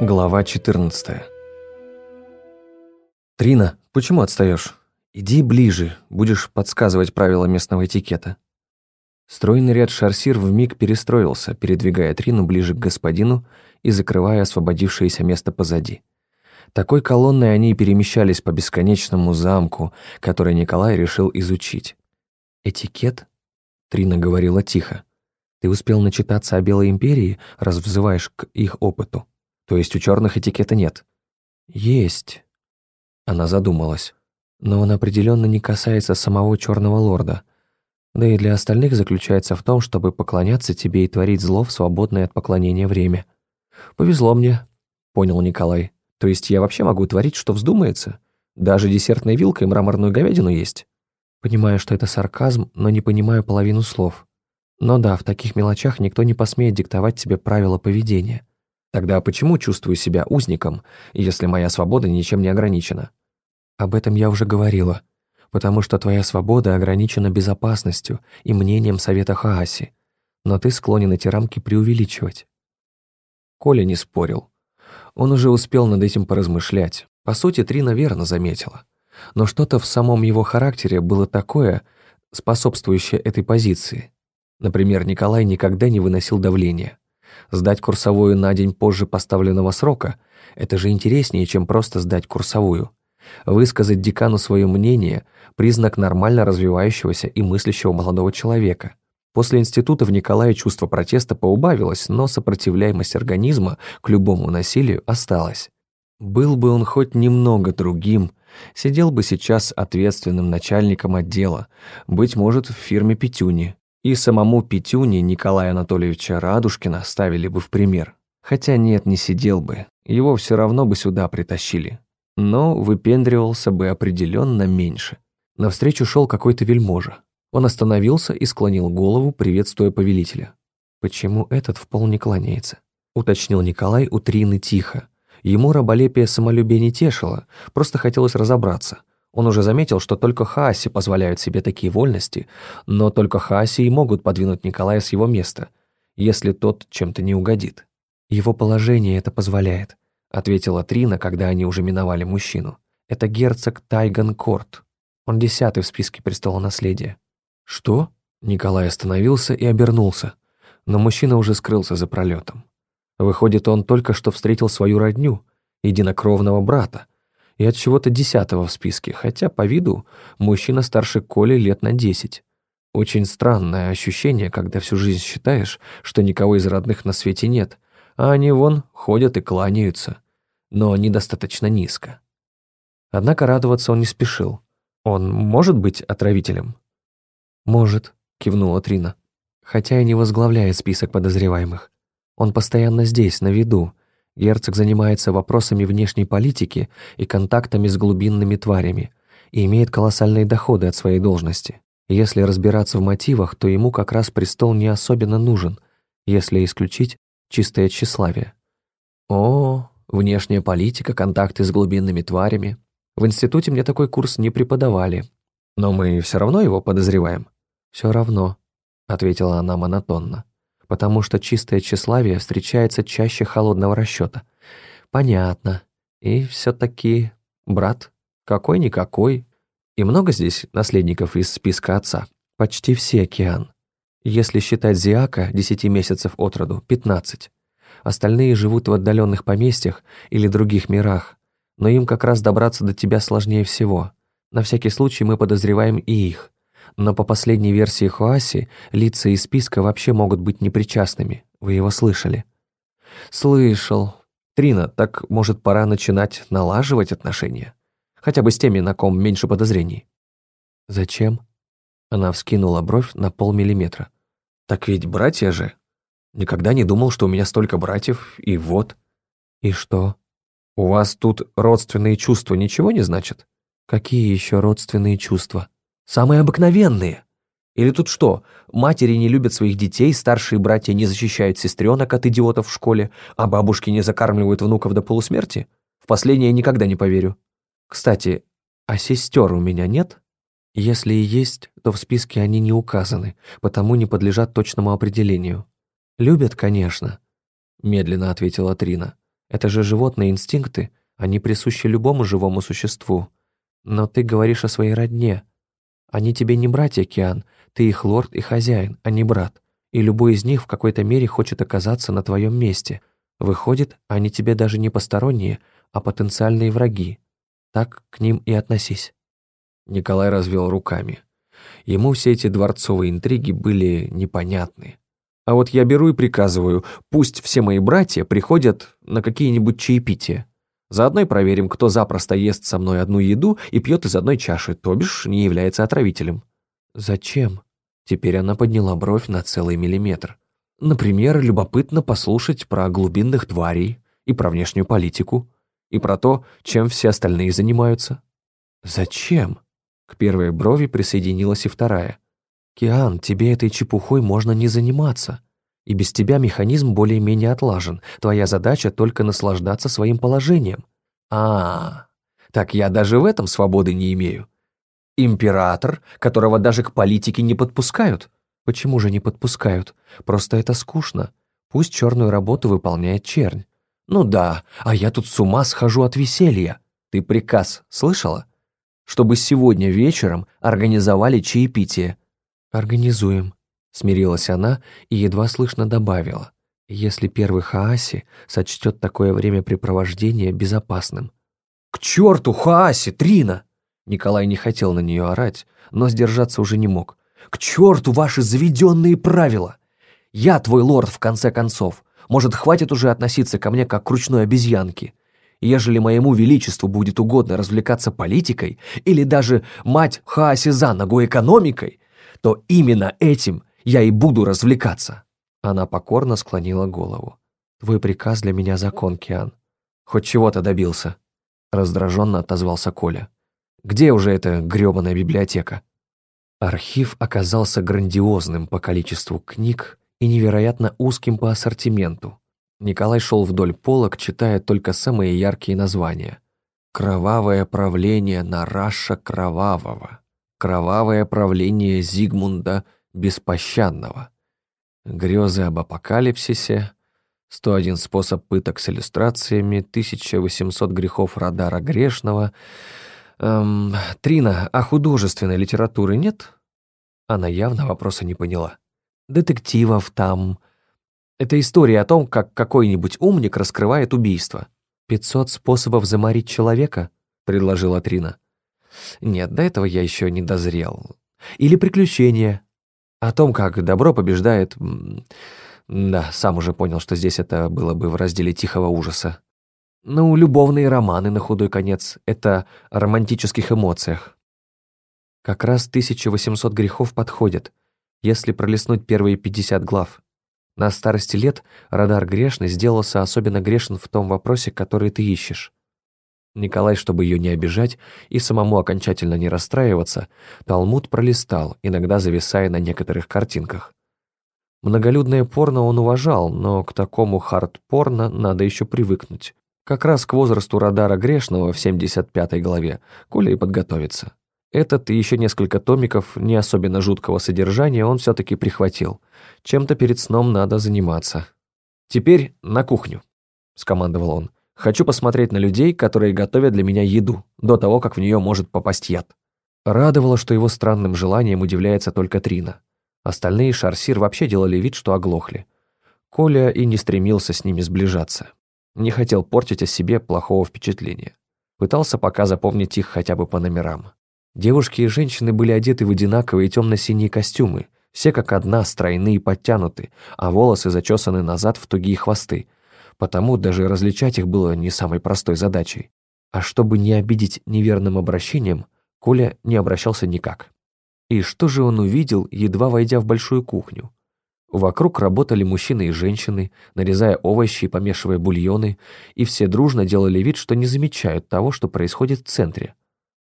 Глава 14 «Трина, почему отстаешь? Иди ближе, будешь подсказывать правила местного этикета». Стройный ряд шарсир вмиг перестроился, передвигая Трину ближе к господину и закрывая освободившееся место позади. Такой колонной они перемещались по бесконечному замку, который Николай решил изучить. «Этикет?» — Трина говорила тихо. «Ты успел начитаться о Белой империи, раз взываешь к их опыту. То есть у черных этикета нет?» «Есть». Она задумалась. «Но он определенно не касается самого черного лорда. Да и для остальных заключается в том, чтобы поклоняться тебе и творить зло в свободное от поклонения время. Повезло мне», — понял Николай. «То есть я вообще могу творить, что вздумается? Даже десертной вилкой мраморную говядину есть?» Понимаю, что это сарказм, но не понимаю половину слов. Но да, в таких мелочах никто не посмеет диктовать тебе правила поведения. Тогда почему чувствую себя узником, если моя свобода ничем не ограничена? Об этом я уже говорила. Потому что твоя свобода ограничена безопасностью и мнением Совета Хааси. Но ты склонен эти рамки преувеличивать. Коля не спорил. Он уже успел над этим поразмышлять. По сути, Трина верно заметила но что-то в самом его характере было такое, способствующее этой позиции. Например, Николай никогда не выносил давления. Сдать курсовую на день позже поставленного срока – это же интереснее, чем просто сдать курсовую. Высказать декану свое мнение – признак нормально развивающегося и мыслящего молодого человека. После института в Николае чувство протеста поубавилось, но сопротивляемость организма к любому насилию осталась. Был бы он хоть немного другим – Сидел бы сейчас ответственным начальником отдела, быть может, в фирме «Петюни». И самому Петюни Николая Анатольевича Радушкина ставили бы в пример. Хотя нет, не сидел бы, его все равно бы сюда притащили. Но выпендривался бы определенно меньше. Навстречу шел какой-то вельможа. Он остановился и склонил голову, приветствуя повелителя. «Почему этот в пол не кланяется?» — уточнил Николай у Трины тихо, Ему раболепие самолюбие не тешило, просто хотелось разобраться. Он уже заметил, что только Хааси позволяют себе такие вольности, но только Хааси и могут подвинуть Николая с его места, если тот чем-то не угодит. «Его положение это позволяет», — ответила Трина, когда они уже миновали мужчину. «Это герцог Тайган Корт. Он десятый в списке престола наследия». «Что?» Николай остановился и обернулся, но мужчина уже скрылся за пролетом. Выходит, он только что встретил свою родню, единокровного брата, и от чего-то десятого в списке, хотя по виду мужчина старше Коли лет на десять. Очень странное ощущение, когда всю жизнь считаешь, что никого из родных на свете нет, а они вон ходят и кланяются, но недостаточно низко. Однако радоваться он не спешил. Он может быть отравителем? «Может», — кивнула Трина, хотя и не возглавляет список подозреваемых. Он постоянно здесь, на виду. Герцог занимается вопросами внешней политики и контактами с глубинными тварями и имеет колоссальные доходы от своей должности. Если разбираться в мотивах, то ему как раз престол не особенно нужен, если исключить чистое тщеславие. О, внешняя политика, контакты с глубинными тварями. В институте мне такой курс не преподавали. Но мы все равно его подозреваем. Все равно, ответила она монотонно потому что чистое тщеславие встречается чаще холодного расчета. Понятно. И все-таки брат какой-никакой. И много здесь наследников из списка отца? Почти все, океан. Если считать Зиака, десяти месяцев от роду, пятнадцать. Остальные живут в отдаленных поместьях или других мирах, но им как раз добраться до тебя сложнее всего. На всякий случай мы подозреваем и их но по последней версии Хуаси лица из списка вообще могут быть непричастными. Вы его слышали? Слышал. Трина, так может пора начинать налаживать отношения? Хотя бы с теми, на ком меньше подозрений. Зачем? Она вскинула бровь на полмиллиметра. Так ведь братья же. Никогда не думал, что у меня столько братьев, и вот. И что? У вас тут родственные чувства ничего не значат? Какие еще родственные чувства? Самые обыкновенные. Или тут что, матери не любят своих детей, старшие братья не защищают сестренок от идиотов в школе, а бабушки не закармливают внуков до полусмерти? В последнее никогда не поверю. Кстати, а сестер у меня нет? Если и есть, то в списке они не указаны, потому не подлежат точному определению. Любят, конечно, медленно ответила Трина. Это же животные инстинкты, они присущи любому живому существу. Но ты говоришь о своей родне. Они тебе не братья, Киан, ты их лорд и хозяин, а не брат. И любой из них в какой-то мере хочет оказаться на твоем месте. Выходит, они тебе даже не посторонние, а потенциальные враги. Так к ним и относись». Николай развел руками. Ему все эти дворцовые интриги были непонятны. А вот я беру и приказываю, пусть все мои братья приходят на какие-нибудь чаепития. Заодно и проверим, кто запросто ест со мной одну еду и пьет из одной чаши, то бишь не является отравителем. Зачем? Теперь она подняла бровь на целый миллиметр. Например, любопытно послушать про глубинных тварей и про внешнюю политику, и про то, чем все остальные занимаются. Зачем? К первой брови присоединилась и вторая. «Киан, тебе этой чепухой можно не заниматься. И без тебя механизм более-менее отлажен. Твоя задача только наслаждаться своим положением». А, так я даже в этом свободы не имею. Император, которого даже к политике не подпускают. Почему же не подпускают? Просто это скучно. Пусть черную работу выполняет чернь. Ну да, а я тут с ума схожу от веселья. Ты приказ слышала? Чтобы сегодня вечером организовали чаепитие. Организуем, смирилась она и едва слышно добавила. Если первый Хааси сочтет такое времяпрепровождение безопасным. «К черту, Хааси, Трина!» Николай не хотел на нее орать, но сдержаться уже не мог. «К черту ваши заведенные правила! Я твой лорд, в конце концов. Может, хватит уже относиться ко мне как к ручной обезьянке? Ежели моему величеству будет угодно развлекаться политикой или даже мать Хааси за ногу экономикой, то именно этим я и буду развлекаться». Она покорно склонила голову. «Твой приказ для меня закон, Киан. Хоть чего-то добился», — раздраженно отозвался Коля. «Где уже эта грёбаная библиотека?» Архив оказался грандиозным по количеству книг и невероятно узким по ассортименту. Николай шел вдоль полок, читая только самые яркие названия. «Кровавое правление Нараша Кровавого», «Кровавое правление Зигмунда Беспощадного», «Грезы об апокалипсисе», «101 способ пыток с иллюстрациями», «1800 грехов Радара Грешного», эм, «Трина, а художественной литературы нет?» Она явно вопроса не поняла детективов там. Это история о том, как какой-нибудь умник раскрывает убийство. «Пятьсот способов заморить человека?» — предложила Трина. «Нет, до этого я еще не дозрел. Или приключения. О том, как добро побеждает... Да, сам уже понял, что здесь это было бы в разделе тихого ужаса. Ну, любовные романы на худой конец. Это о романтических эмоциях. Как раз 1800 грехов подходит если пролистнуть первые 50 глав. На старости лет радар грешный сделался особенно грешен в том вопросе, который ты ищешь. Николай, чтобы ее не обижать и самому окончательно не расстраиваться, Талмуд пролистал, иногда зависая на некоторых картинках. Многолюдное порно он уважал, но к такому хард-порно надо еще привыкнуть. Как раз к возрасту радара грешного в 75-й главе Коля и подготовится. Этот и еще несколько томиков не особенно жуткого содержания он все-таки прихватил. Чем-то перед сном надо заниматься. «Теперь на кухню», — скомандовал он. «Хочу посмотреть на людей, которые готовят для меня еду, до того, как в нее может попасть яд». Радовало, что его странным желанием удивляется только Трина. Остальные шарсир вообще делали вид, что оглохли. Коля и не стремился с ними сближаться. Не хотел портить о себе плохого впечатления. Пытался пока запомнить их хотя бы по номерам. Девушки и женщины были одеты в одинаковые темно-синие костюмы, все как одна, стройные и подтянуты, а волосы зачесаны назад в тугие хвосты. Потому даже различать их было не самой простой задачей. А чтобы не обидеть неверным обращением, Коля не обращался никак. И что же он увидел, едва войдя в большую кухню? Вокруг работали мужчины и женщины, нарезая овощи и помешивая бульоны, и все дружно делали вид, что не замечают того, что происходит в центре.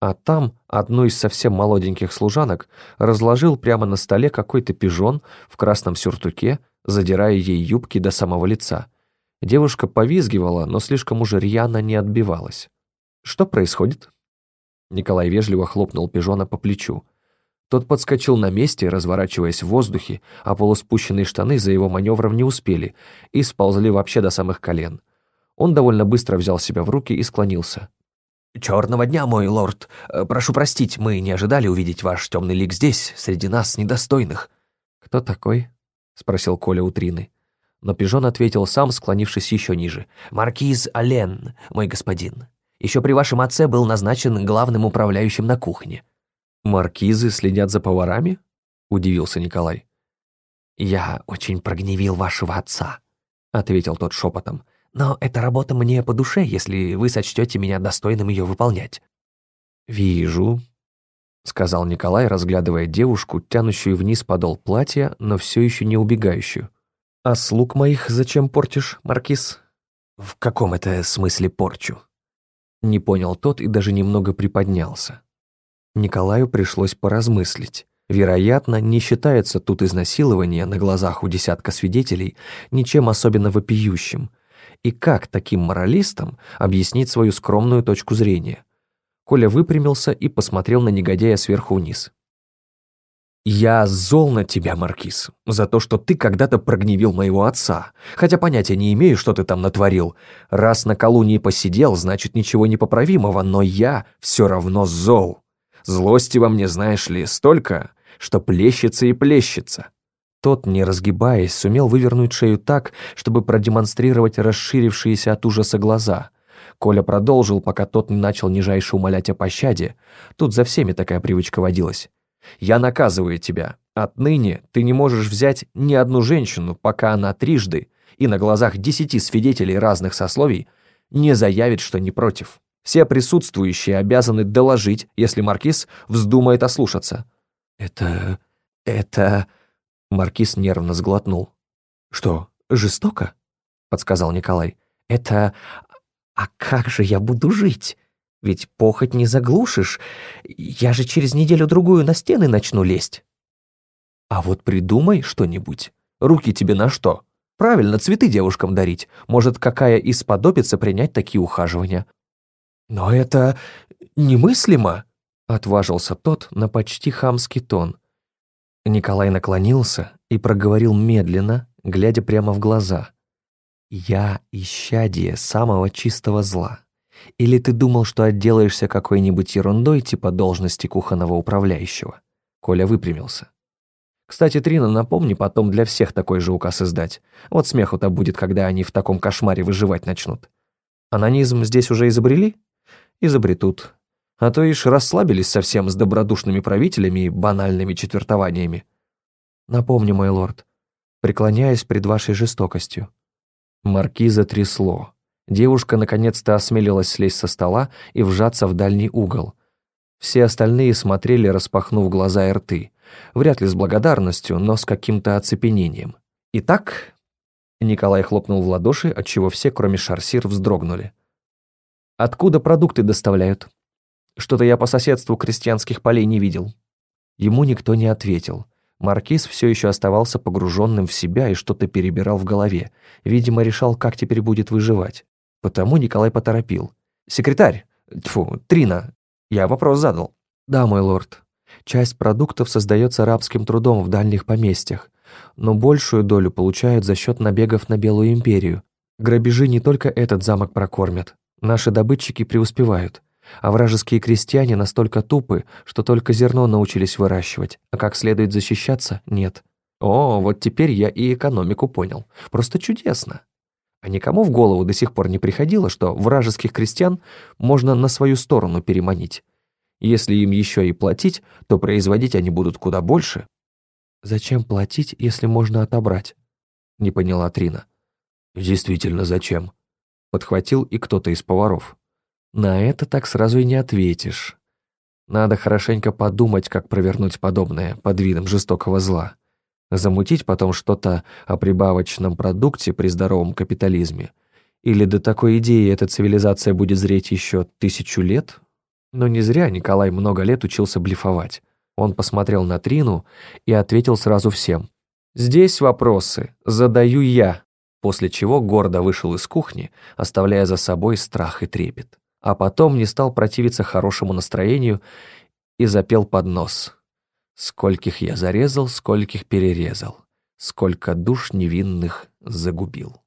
А там одну из совсем молоденьких служанок разложил прямо на столе какой-то пижон в красном сюртуке, задирая ей юбки до самого лица. Девушка повизгивала, но слишком уж рьяно не отбивалась. «Что происходит?» Николай вежливо хлопнул пижона по плечу. Тот подскочил на месте, разворачиваясь в воздухе, а полуспущенные штаны за его маневром не успели и сползли вообще до самых колен. Он довольно быстро взял себя в руки и склонился. «Черного дня, мой лорд. Э, прошу простить, мы не ожидали увидеть ваш темный лик здесь, среди нас недостойных». «Кто такой?» — спросил Коля у Трины. Но Пижон ответил сам, склонившись еще ниже. «Маркиз Ален, мой господин. Еще при вашем отце был назначен главным управляющим на кухне». «Маркизы следят за поварами?» — удивился Николай. «Я очень прогневил вашего отца», — ответил тот шепотом. «Но эта работа мне по душе, если вы сочтете меня достойным ее выполнять». «Вижу», — сказал Николай, разглядывая девушку, тянущую вниз подол платья, но все еще не убегающую. «А слуг моих зачем портишь, Маркиз?» «В каком это смысле порчу?» Не понял тот и даже немного приподнялся. Николаю пришлось поразмыслить. Вероятно, не считается тут изнасилование на глазах у десятка свидетелей ничем особенно вопиющим. И как таким моралистам объяснить свою скромную точку зрения? Коля выпрямился и посмотрел на негодяя сверху вниз. «Я зол на тебя, Маркиз, за то, что ты когда-то прогневил моего отца, хотя понятия не имею, что ты там натворил. Раз на колонии посидел, значит, ничего непоправимого, но я все равно зол. Злости во мне, знаешь ли, столько, что плещется и плещется». Тот, не разгибаясь, сумел вывернуть шею так, чтобы продемонстрировать расширившиеся от ужаса глаза. Коля продолжил, пока тот не начал нижайше умолять о пощаде. Тут за всеми такая привычка водилась. Я наказываю тебя. Отныне ты не можешь взять ни одну женщину, пока она трижды и на глазах десяти свидетелей разных сословий не заявит, что не против. Все присутствующие обязаны доложить, если маркиз вздумает ослушаться». «Это... это...» Маркиз нервно сглотнул. «Что, жестоко?» — подсказал Николай. «Это... А как же я буду жить? Ведь похоть не заглушишь. Я же через неделю-другую на стены начну лезть. А вот придумай что-нибудь. Руки тебе на что? Правильно, цветы девушкам дарить. Может, какая из сподобится принять такие ухаживания. Но это немыслимо, отважился тот на почти хамский тон. Николай наклонился и проговорил медленно, глядя прямо в глаза. «Я исчадие самого чистого зла. Или ты думал, что отделаешься какой-нибудь ерундой типа должности кухонного управляющего?» Коля выпрямился. «Кстати, Трина, напомни потом для всех такой же указ издать. Вот смеху-то будет, когда они в таком кошмаре выживать начнут. Анонизм здесь уже изобрели? Изобретут. А то ишь расслабились совсем с добродушными правителями и банальными четвертованиями. Напомни, мой лорд, преклоняясь пред вашей жестокостью». Маркиза трясло. Девушка наконец-то осмелилась слезть со стола и вжаться в дальний угол. Все остальные смотрели, распахнув глаза и рты. Вряд ли с благодарностью, но с каким-то оцепенением. «Итак...» Николай хлопнул в ладоши, отчего все, кроме Шарсир, вздрогнули. «Откуда продукты доставляют? Что-то я по соседству крестьянских полей не видел». Ему никто не ответил. Маркиз все еще оставался погруженным в себя и что-то перебирал в голове. Видимо, решал, как теперь будет выживать. Потому Николай поторопил. «Секретарь! Тьфу, Трина! Я вопрос задал». «Да, мой лорд. Часть продуктов создается рабским трудом в дальних поместьях, но большую долю получают за счет набегов на Белую империю. Грабежи не только этот замок прокормят. Наши добытчики преуспевают, а вражеские крестьяне настолько тупы, что только зерно научились выращивать, а как следует защищаться – нет. О, вот теперь я и экономику понял. Просто чудесно. А никому в голову до сих пор не приходило, что вражеских крестьян можно на свою сторону переманить. Если им еще и платить, то производить они будут куда больше. «Зачем платить, если можно отобрать?» — не поняла Трина. «Действительно, зачем?» — подхватил и кто-то из поваров. «На это так сразу и не ответишь. Надо хорошенько подумать, как провернуть подобное под видом жестокого зла. Замутить потом что-то о прибавочном продукте при здоровом капитализме. Или до такой идеи эта цивилизация будет зреть еще тысячу лет? Но не зря Николай много лет учился блефовать. Он посмотрел на Трину и ответил сразу всем. «Здесь вопросы. Задаю я». После чего гордо вышел из кухни, оставляя за собой страх и трепет. А потом не стал противиться хорошему настроению и запел под нос. Скольких я зарезал, скольких перерезал, сколько душ невинных загубил.